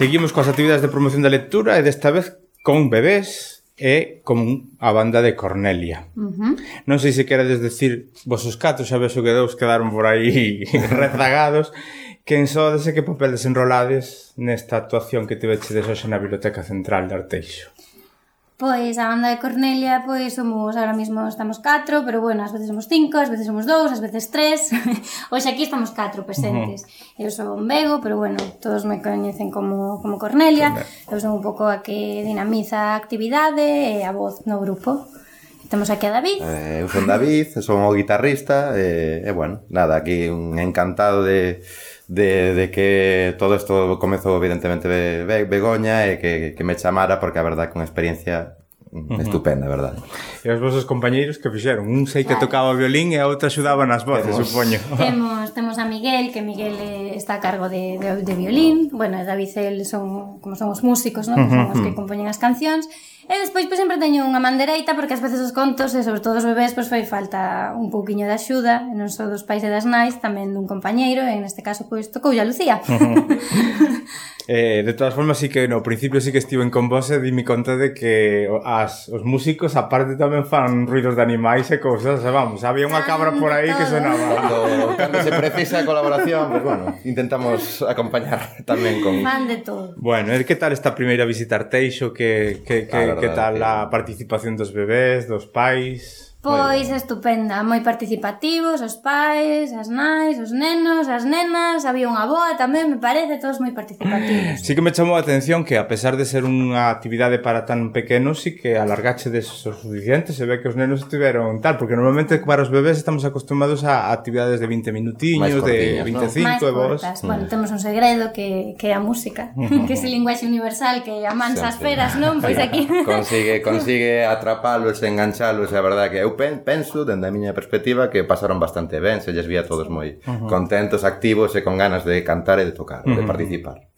Seguimos coas actividades de promoción da lectura e desta vez con bebés e con a banda de Cornelia. Uh -huh. Non sei se queredes decir vosos catos, xa vexo que dous quedaron por aí rezagados. Quen sodes e que papel desenrolades nesta actuación que tiveche hoxe na Biblioteca Central de Arteixo? Pois a banda de Cornelia, pois somos, ahora mismo estamos 4, pero bueno, ás veces somos 5, ás veces somos 2, ás veces 3. Hoxe aquí estamos 4 presentes. Uh -huh. Eu son Bego, pero bueno, todos me coñecen como, como Cornelia. Eu son un pouco a que dinamiza a actividade e a voz no grupo. Temos aquí a David. Eh, eu son David, son o guitarrista e, eh, eh, bueno, nada, aquí un encantado de de, de que todo isto comezou evidentemente Be, Be, Begoña e que, que me chamara porque a verdad que unha experiencia estupenda, verdade. E os vosos compañeiros que fixeron? Un sei que tocaba o violín e a outra axudaba nas voces, temos, supoño. Temos, temos a Miguel, que Miguel eh, está a cargo de, de, de violín. Bueno, e David e son, como son os músicos, non? Que son os que compoñen as cancións. E despois pois, sempre teño unha man dereita porque ás veces os contos e sobre todo os bebés pois fai falta un pouquiño de axuda, non só dos pais e das nais, tamén dun compañeiro, e neste caso pois tocou a Lucía. Eh, de todas formas, sí que no principio sí que estive en con vos e dime conta de que as, os músicos aparte tamén fan ruidos de animais e cousas, e vamos, había unha cabra por aí que sonaba. Cando, cando se precisa a colaboración, pues bueno, intentamos acompañar tamén con... Fan de todo. Bueno, e que tal esta primeira visita a Arteixo? que, que, que, ah, que tal que... a participación dos bebés, dos pais? Pois estupenda, moi participativos, os pais, as nais, os nenos, as nenas, había unha boa tamén, me parece, todos moi participativos. Sí que me chamou a atención que a pesar de ser unha actividade para tan pequenos, sí que alargache de o suficiente, se ve que os nenos estiveron tal, porque normalmente para os bebés estamos acostumados a actividades de 20 minutiños, de 25 ¿no? e vos. Mm. Bueno, temos un segredo que, que é a música, que é ese linguaxe universal que amansa as feras, non? Pois aquí. Consigue, consigue atrapalos, enganchalos, a verdade que eu pen, penso, dende a miña perspectiva, que pasaron bastante ben, se lles vía todos moi uh -huh. contentos, activos e con ganas de cantar e de tocar, uh -huh. de participar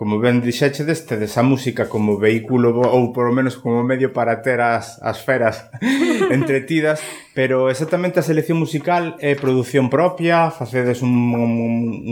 como ben dixéchedes, tedes a música como vehículo ou por lo menos como medio para ter as, as feras entretidas, pero exactamente a selección musical é produción propia, facedes un, un,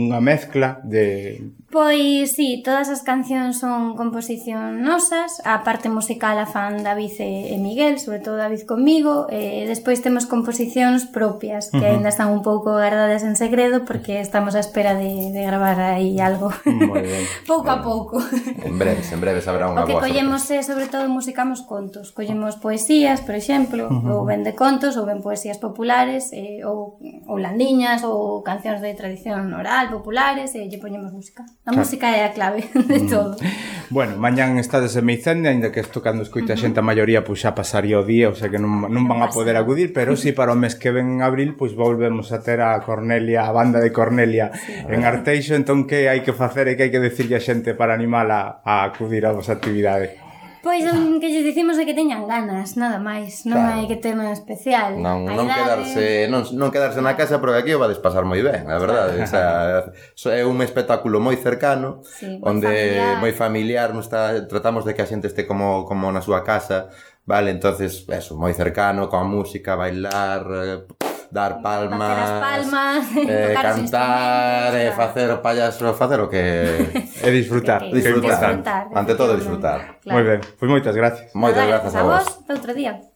unha mezcla de... Pois sí, todas as cancións son composición nosas, a parte musical a fan David e, Miguel, sobre todo David comigo, e despois temos composicións propias, que uh -huh. aínda están un pouco guardadas en segredo porque estamos á espera de, de gravar aí algo. Moi ben. pouco a pouco. En breves, en breves habrá unha boa. O que collemos é, sobre todo musicamos contos, collemos poesías, por exemplo, uh -huh. ou ben de contos, ou ben poesías populares, eh, ou, ou landiñas, ou cancións de tradición oral populares, e lle poñemos música. A claro. música é a clave de mm. todo. Mm. Bueno, mañán estades en Meicende, aínda que isto cando escoita uh -huh. xente a maioría, pois xa pasaría o día, o sea que non, non van a poder acudir, pero si sí, para o mes que ven en abril, pois volvemos a ter a Cornelia, a banda de Cornelia sí. en Arteixo, entón que hai que facer e que hai que decirlle a xente para animala a acudir a vosa actividades? Pois o que lles dicimos é que teñan ganas, nada máis, non claro. hai que ter nada especial. Non, non idade... quedarse, non, non quedarse na casa porque aquí o vades pasar moi ben, a verdade, o sea, é un espectáculo moi cercano, sí, onde familiar. moi familiar, nos está, tratamos de que a xente este como como na súa casa, vale, entonces, eso, moi cercano, coa música, bailar, eh, dar palmas, palmas eh, cantar, eh, facer o payaso, facer o que... E disfrutar. que, que disfrutar. disfrutar. Ante todo, disfrutar. Claro. Moi ben, pois pues moitas gracias. Moitas a vos. a vos. Outro día.